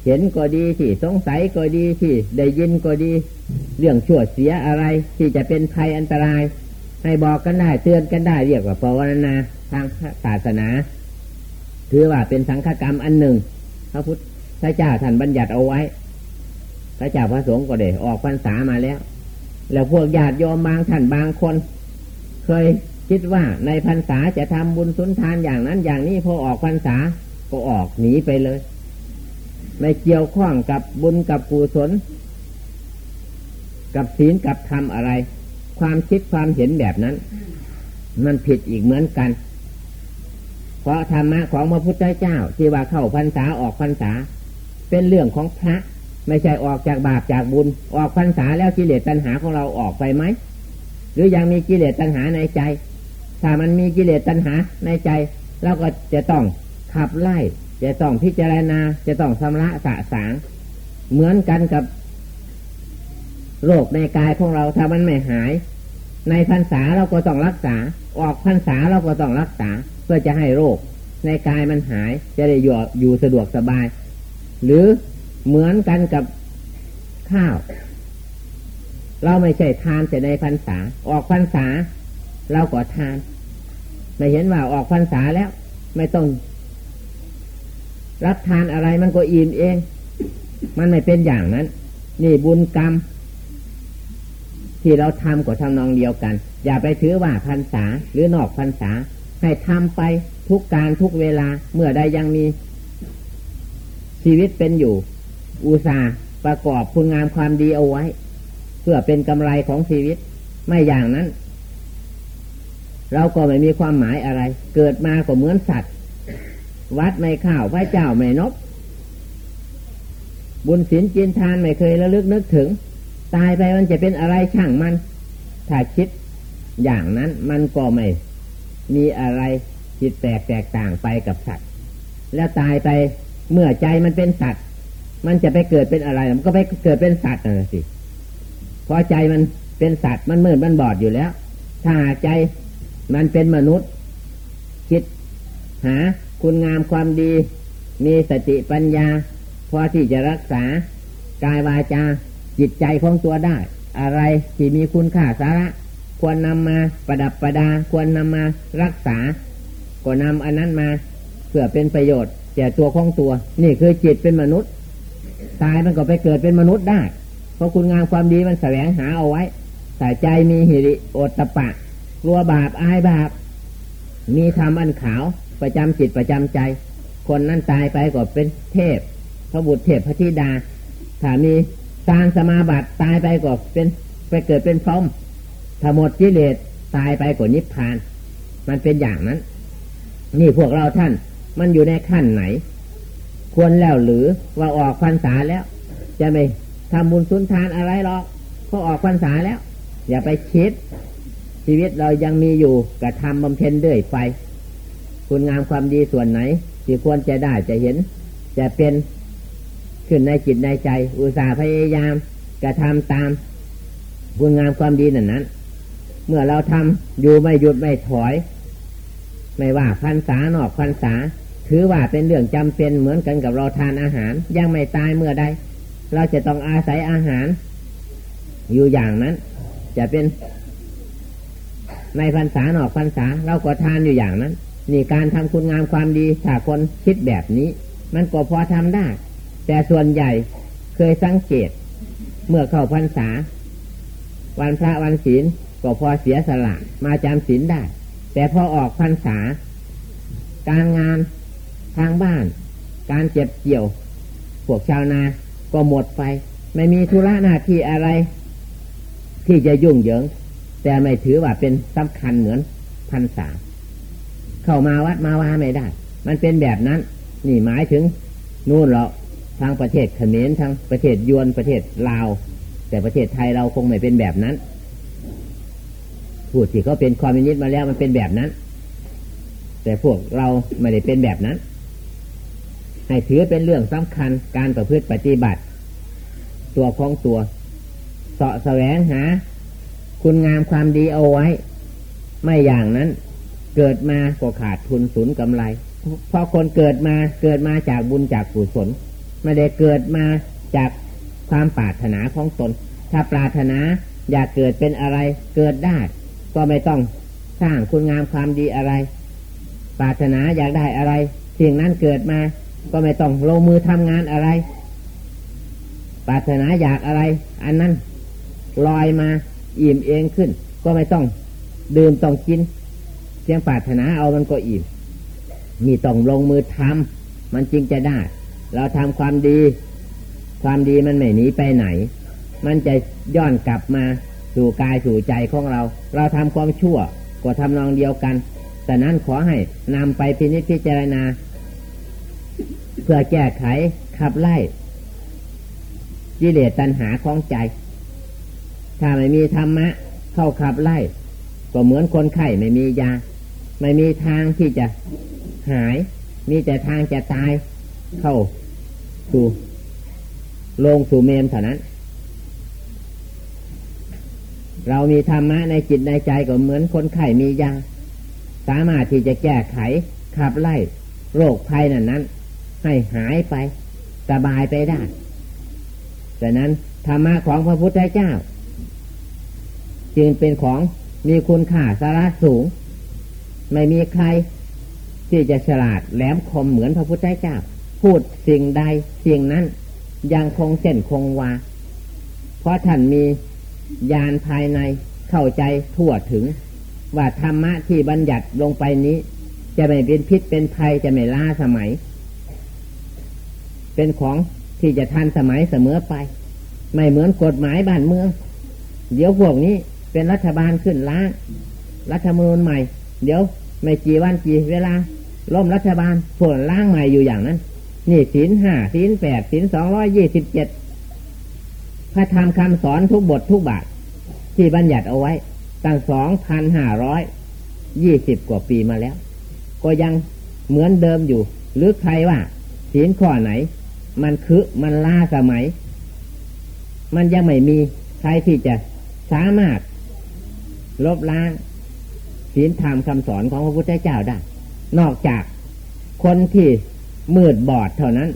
เห็นก็ดีที่สงสัยก็ดีที่ได้ยินก็ดี เรื่องชั่วเสียอะไรที่จะเป็นภัยอันตราย ให้บอกกันได้เตือนกันได้เรียกว่าภาวนาทางศาสนา ถือว่าเป็นสังฆกรรมอันหนึ่ง พระพุทธเจ้าท่านบัญญัติเอาไว้ พระเจ้าพระสงฆ์ก็ได้ออกพรรษามาแล้ว แล้วพวกญาติโยมบางท่านบางคน เคยคิดว่าในพรรษาจะทำบุญสุนทานอย่างนั้นอย่างนี้พอออกพรรษาก็ออกหนีไปเลย ไม่เกี่ยวข้องกับบุญกับกุศลกับศีลกับธรรมอะไร ความคิดความเห็นแบบนั้น มันผิดอีกเหมือนกัน เพราะธรรมะของพระพุทธเจ้า ที่ว่าเข้าพรรษาออกพรรษา เป็นเรื่องของพระ ไม่ใช่ออกจากบาปจากบุญ ออกพรรษาแล้วกิเลสตัณหาของเราออกไปไหม หรือยังมีกิเลสตัณหาในใจ ถ้ามันมีกิเลสตัณหาในใจเราก็จะต้องขับไล่ จะต้องพิจารณา จะต้องชำระสะสาง เหมือนกันกับ โรคในกายของเราถ้ามันไม่หาย ในพรรษาเราก็ต้องรักษา ออกพรรษาเราก็ต้องรักษา เพื่อจะให้โรค ในกายมันหายจะได้อยู่อยู่สะดวกสบาย หรือเหมือนกันกับข้าว เราไม่ใช่ทานแต่ในพรรษา ออกพรรษาเราก็ทาน ไม่เห็นว่าออกพรรษาแล้ว ไม่ต้อง รับทานอะไรมันก็อิ่มเอง มันไม่เป็นอย่างนั้น นี่บุญกรรม ที่เราทำก็ทำนองเดียวกัน อย่าไปถือว่าพรรษาหรือนอกพรรษา ให้ทำไปทุกการทุกเวลาเมื่อใดยังมี ชีวิตเป็นอยู่ อุตสาห์ประกอบคุณงามความดีเอาไว้ เพื่อเป็นกำไรของชีวิต ไม่อย่างนั้น เราก็ไม่มีความหมายอะไร เกิดมาก็เหมือนสัตว์ วัดไม่ข้าวพระเจ้าไม่นบบุญศีลจินทานไม่เคยระลึกนึกถึง ตายไปมันจะเป็นอะไรช่างมัน ถ้าคิดอย่างนั้นมันก็ไม่มีอะไรจิตแตกแตกต่างไปกับสัตว์ แล้วตายไปเมื่อใจมันเป็นสัตว์ มันจะไปเกิดเป็นอะไร มันก็ไปเกิดเป็นสัตว์นะสิเพราะใจมันเป็นสัตว์มันมืดมันบอดอยู่แล้ว ถ้าใจมันเป็นมนุษย์ คิดหาคุณงามความดี มีสติปัญญา พอที่จะรักษากายวาจา จิตใจของตัวได้ อะไรที่มีคุณค่าสาระ ควรนำมาประดับประดา ควรนำมารักษา ก็นำอันนั้นมาเพื่อเป็นประโยชน์แก่ตัวของตัว นี่คือจิตเป็นมนุษย์ ตายมันก็ไปเกิดเป็นมนุษย์ได้ เพราะคุณงามความดีมันแสวงหาเอาไว้ แต่ใจมีหิริโอตตะปะกลัวบาปอายบาป มีธรรมอันขาวประจำจิตประจำใจ คนนั้นตายไปก็เป็นเทพพระบุตรเทพพระธิดา ถ้ามี ทานสมาบัติตายไปก็เป็นไปเกิดเป็นพรหมถ้าหมดกิเลสตายไปกว่านิพพาน มันเป็นอย่างนั้น นี่พวกเราท่าน มันอยู่ในขั้นไหน ควรแล้วหรือว่าออกพรรษาแล้ว จะไม่ทำบุญสุนทานอะไรหรอกเพราะออกพรรษาแล้ว อย่าไปคิด ชีวิตเรายังมีอยู่กระทำบำเพ็ญด้วยไฟคุณงามความดีส่วนไหน ที่ควรจะได้จะเห็น จะเป็น ขึ้นในจิตในใจ อุตสาห์พยายามกระทำตามคุณงามความดีนั้นนั้น เมื่อเราทำอยู่ไม่หยุดไม่ถอย ไม่ว่าพันษานอกพันษา ถือว่าเป็นเรื่องจำเป็นเหมือนกันกับเราทานอาหาร ยังไม่ตายเมื่อใดเราจะต้องอาศัยอาหาร อยู่อย่างนั้น จะเป็นในพันษานอกพันษาเราก็ทานอยู่อย่างนั้น นี่การทำคุณงามความดีถ้าคนคิดแบบนี้ มันก็พอทำได้ แต่ส่วนใหญ่เคยสังเกต เมื่อเข้าพรรษา วันพระวันศีลก็พอเสียสละมาจำศีลได้ แต่พอออกพรรษา การงานทางบ้าน การเจ็บเกี่ยว พวกชาวนาก็หมดไป ไม่มีธุระหน้าที่อะไร ที่จะยุ่งเหยิง แต่ไม่ถือว่าเป็นสำคัญเหมือนพันษา เข้ามาวัดมาว่าไม่ได้ มันเป็นแบบนั้น นี่หมายถึงนู่นหรอก ทางประเทศเขมรทางประเทศยวนประเทศลาว แต่ประเทศไทยเราคงไม่เป็นแบบนั้น พูดที่เขาเป็นคอมมิวนิสต์มาแล้วมันเป็นแบบนั้น แต่พวกเราไม่ได้เป็นแบบนั้น ให้ถือเป็นเรื่องสำคัญการประพฤติปฏิบัติ ตัวของตัวเสาะแสวงหา คุณงามความดีเอาไว้ ไม่อย่างนั้นเกิดมาก็ขาดทุนสูญกำไร เพราะคนเกิดมาเกิดมาจากบุญจากกุศล ไม่ได้เกิดมาจากความปรารถนาของตน ถ้าปรารถนาอยากเกิดเป็นอะไรเกิดได้ ก็ไม่ต้องสร้างคุณงามความดีอะไร ปรารถนาอยากได้อะไรสิ่งนั้นเกิดมา ก็ไม่ต้องลงมือทำงานอะไร ปรารถนาอยากอะไร อันนั้นลอยมาอิ่มเองขึ้น ก็ไม่ต้องดื่มต้องกินเพียงปรารถนาเอามันก็อิ่มมีต้องลงมือทำมันจริงจะได้ เราทำความดี ความดีมันไม่หนีไปไหน มันจะย้อนกลับมาสู่กายสู่ใจของเรา เราทำความชั่วก็ทำนองเดียวกัน แต่นั้นขอให้นำไปพินิจพิจารณา เพื่อแก้ไขขับไล่กิเลสตัณหาของใจ ถ้าไม่มีธรรมะ เข้าขับไล่ ก็เหมือนคนไข้ไม่มียา ไม่มีทางที่จะหาย มีแต่ทางจะตาย เข้า สู่ลงสู่เมมเท่านั้น เรามีธรรมะในจิตในใจก็เหมือนคนไข้มียาสามารถที่จะแก้ไขขับไล่โรคภัยนั้นนั้น ให้หายไป สบายไปได้แต่นั้นธรรมะของพระพุทธเจ้า จึงเป็นของมีคุณค่าสาระสูง ไม่มีใครที่จะฉลาดแหลมคมเหมือนพระพุทธเจ้า พูดสิ่งใดสิ่งนั้นยังคงเส้นคงวา เพราะท่านมีญาณภายในเข้าใจทั่วถึง ว่าธรรมะที่บัญญัติลงไปนี้ จะไม่เป็นพิษเป็นภัยจะไม่ล้าสมัย เป็นของที่จะทันสมัยเสมอไป ไม่เหมือนกฎหมายบ้านเมือง เดี๋ยวพวกนี้เป็นรัฐบาลขึ้นล้างรัฐมนูลใหม่ เดี๋ยวไม่กี่วันกี่เวลาล้มรัฐบาลผลล้างใหม่อยู่อย่างนั้น นี่ศีลห้าศีลแปดศีลสองร้อยยี่สิบเจ็ดพระธรรมคำสอนทุกบททุกบาท ที่บัญญัติเอาไว้ ตั้งสองพันห้าร้อยยี่สิบกว่าปีมาแล้ว ก็ยังเหมือนเดิมอยู่ หรือใครว่า ศีลข้อไหน มันคือมันล่าสมัย มันยังไม่มีใครที่จะสามารถ ลบล้างศีลธรรมคำสอนของพระพุทธเจ้าได้ นอกจากคนที่ มืดบอดเท่านั้น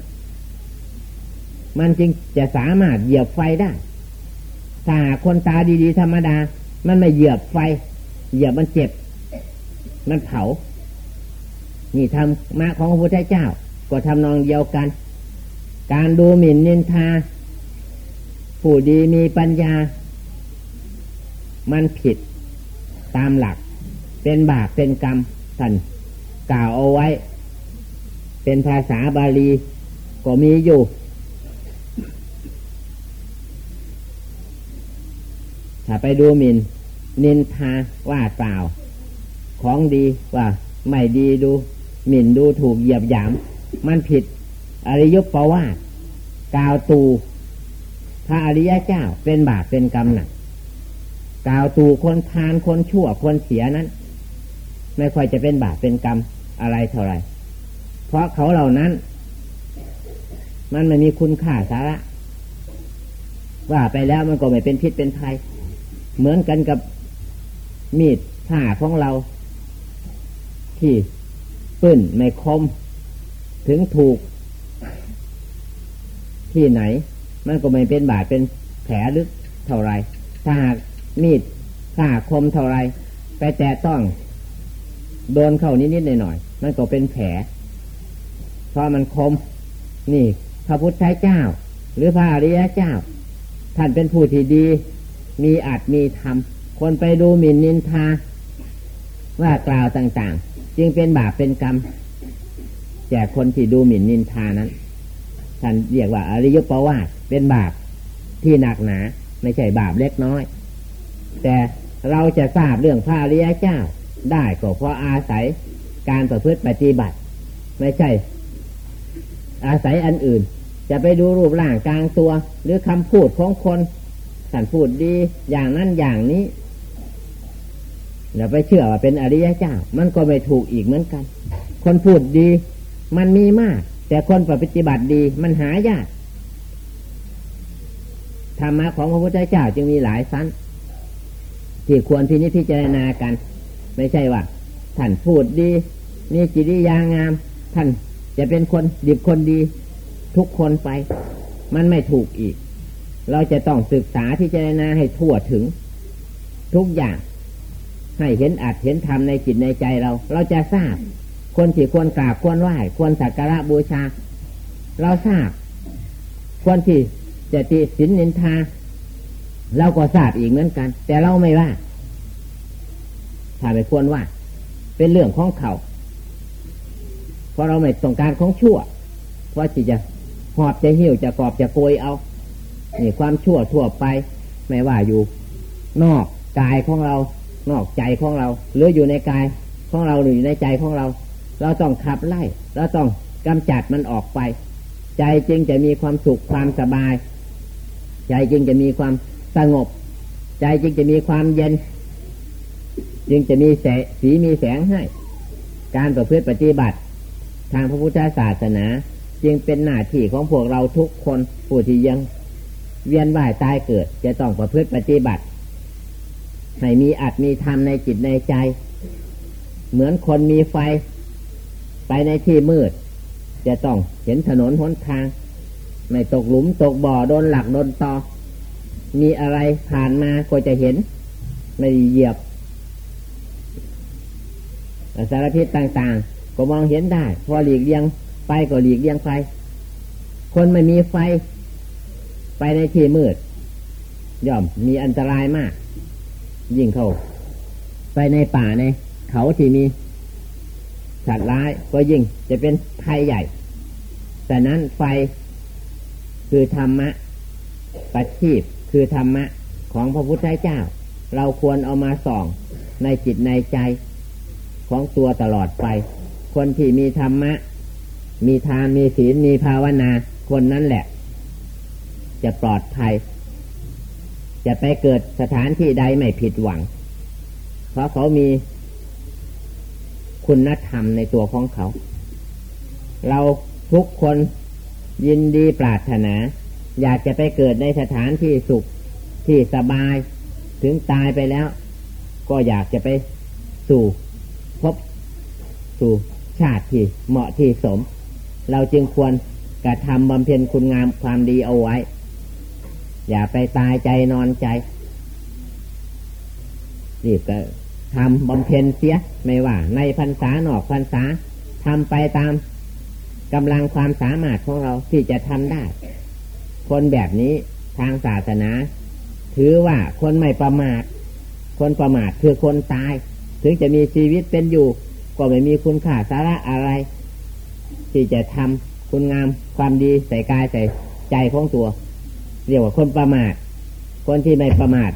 มันจึงจะสามารถเหยียบไฟได้ถ้าคนตาดีๆ ธรรมดา มันไม่เหยียบไฟ เหยียบมันเจ็บ มันเผา นี่ทำมาของพระพุทธเจ้า ก็ทำนองเดียวกัน การดูหมิ่นนินทา ผู้ดีมีปัญญา มันผิดตามหลัก เป็นบาปเป็นกรรมท่านกล่าวเอาไว้ เป็นภาษาบาลีก็มีอยู่ ถ้าไปดูหมินนินทาว่าเปล่า ของดีว่าไม่ดีดูหมิ่นดูถูกเหยียบหยาม มันผิด อริยปวากาวตูพระอริยเจ้าเป็นบาปเป็นกรรมหนักกล่าวตูคนทานคนชั่วคนเสียนั้น ไม่ค่อยจะเป็นบาปเป็นกรรมอะไรเท่าไร เพราะเขาเหล่านั้น มันไม่มีคุณค่าสาระ ว่าไปแล้วมันก็ไม่เป็นพิษเป็นภัย เหมือนกันกับมีดผ่าของเรา ที่ปื้นไม่คม ถึงถูก ที่ไหน มันก็ไม่เป็นบาดเป็นแผลลึกเท่าไรถ้าหากมีดผ่าคมเท่าไรไปแตะต้อง โดนเข้านิดๆหน่อยๆมันก็เป็นแผล เพราะมันคม นี่ พระพุทธเจ้า หรือพระอริยเจ้า ท่านเป็นผู้ที่ดี มีอาจมีธรรม คนไปดูหมิ่นนินทา ว่ากล่าวต่าง ๆ จึงเป็นบาปเป็นกรรมแก่คนที่ดูหมิ่นนินทานั้น ท่านเรียกว่าอริยประวาสเป็นบาปที่หนักหนา ไม่ใช่บาปเล็กน้อย แต่เราจะทราบเรื่องพระอริยเจ้าได้ก็เพราะอาศัยการประพฤติปฏิบัติ ไม่ใช่ อาศัยอันอื่น จะไปดูรูปร่างกลางตัว หรือคำพูดของคนท่านพูดดีอย่างนั้นอย่างนี้อย่าไปเชื่อว่าเป็นอริยเจ้า มันก็ไม่ถูกอีกเหมือนกัน คนพูดดี มันมีมาก แต่คนปฏิบัติดีมันหายากธรรมะของพระพุทธเจ้าจึงมีหลายสั้น ที่ควรพินิจพิจารณากัน ไม่ใช่ว่าท่านพูดดี มีจิริยางาม ท่าน จะเป็นคนดีคนดีทุกคนไป มันไม่ถูกอีก เราจะต้องศึกษาพิจรณาให้ทั่วถึง ทุกอย่าง ให้เห็นอัดเห็นธรรมในจิตในใจเรา เราจะทราบ คนที่ควรกราบควรไหว้ควรสักการะบูชา เราทราบ คนที่จะติสินนินทาเราก็ทราบอีกเหมือนกัน แต่เราไม่ว่า ถ้าไม่ควรว่า เป็นเรื่องของเขา ราะเราไม่ต้องการของชั่ว เพราะที่จะหอบจะหิวจะกอบจะโกยเอานี่ความชั่วทั่วไป ไม่ว่าอยู่ นอกกายของเรา นอกใจของเรา หรืออยู่ในกายของเราหรืออยู่ในใจของเรา เราต้องขับไล่เราต้องกำจัดมันออกไป ใจจึงจะมีความสุขความสบาย ใจจึงจะมีความสงบ ใจจึงจะมีความเย็น จึงจะมีแสสีมีแสงให้ การประพฤติปฏิบัติ ทางพระพุทธศาสนา จึงเป็นหน้าที่ของพวกเราทุกคนผู้ที่ยังเวียนว่ายตายเกิด จะต้องประพฤติปฏิบัติ ให้มีอัดมีธรรมในจิตในใจ เหมือนคนมีไฟไปในที่มืด จะต้องเห็นถนนหนทาง ไม่ตกหลุมตกบ่อโดนหลักโดนตอ มีอะไรผ่านมาก็จะเห็น ไม่เหยียบสารพิษต่าง ๆ ก็มองเห็นได้ พอหลีกเลี่ยงไปก็หลีกเลี่ยงไป คนไม่มีไฟ ไปในที่มืด ย่อมมีอันตรายมาก ยิ่งเข้า ไปในป่าในเขาที่มีสัตว์ร้ายก็ยิ่งจะเป็นภัยใหญ่ แต่นั้นไฟคือธรรมะปัจจีบคือธรรมะของพระพุทธเจ้า เราควรเอามาส่องในจิตในใจของตัวตลอดไป คนที่มีธรรมะ มีทานมีศีลมีภาวนา คนนั้นแหละ จะปลอดภัย จะไปเกิดสถานที่ใดไม่ผิดหวัง เพราะเขามีคุณธรรมในตัวของเขา เราทุกคนยินดีปรารถนา อยากจะไปเกิดในสถานที่สุขที่สบาย ถึงตายไปแล้ว ก็อยากจะไปสู่พบสู่ ชาติที่เหมาะที่สม เราจึงควรกระทำบำเพ็ญคุณงามความดีเอาไว้ อย่าไปตายใจนอนใจรีบก็ทำบำเพ็ญเสียไม่ว่า ในพรรษาหนอกพรรษาทำไปตามกำลังความสามารถของเราที่จะทำได้ คนแบบนี้ทางศาสนา ถือว่าคนไม่ประมาท คนประมาทคือคนตาย ถึงจะมีชีวิตเป็นอยู่ ก็ไม่มีคุณค่าสาระอะไร ที่จะทำคุณงามความดีใส่กายใส่ใจของตัว เรียกว่าคนประมาท คนที่ไม่ประมาท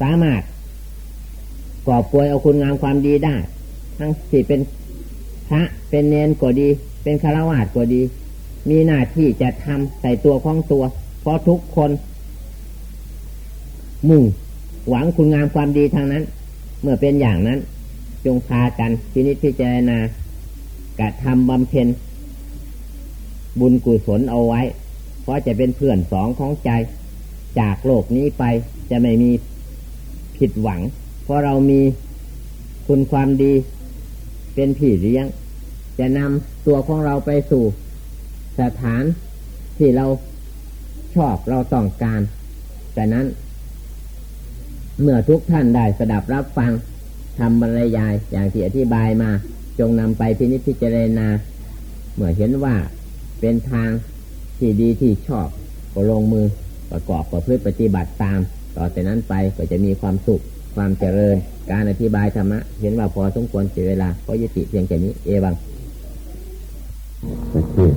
สามารถก่อป่วยเอาคุณงามความดีได้ ทั้งที่เป็นพระเป็นเนนก็ดี เป็นคารวาสก็ดี มีหน้าที่จะทำใส่ตัวของตัว เพราะทุกคนมุ่งหวังคุณงามความดีทางนั้น เมื่อเป็นอย่างนั้น จงพากันพินิจพิจารณากระทำบำเพ็ญบุญกุศลเอาไว้ เพราะจะเป็นเพื่อนสองของใจจากโลกนี้ไปจะไม่มีผิดหวัง เพราะเรามีคุณความดีเป็นผีเลี้ยง จะนำตัวของเราไปสู่สถานที่เราชอบเราต้องการ แต่นั้น เมื่อทุกท่านได้สดับรับฟัง ทำบรรยายอย่างที่อธิบายมา จงนำไปพินิจพิจารณา เมื่อเห็นว่าเป็นทางที่ดีที่ชอบ ก็ลงมือประกอบประพฤติปฏิบัติตาม ต่อจากนั้นไปก็จะมีความสุขความเจริญ การอธิบายธรรมะ เห็นว่าพอสมควรเสียเวลาก็ยุติเพียงแค่นี้เอวังก็คือ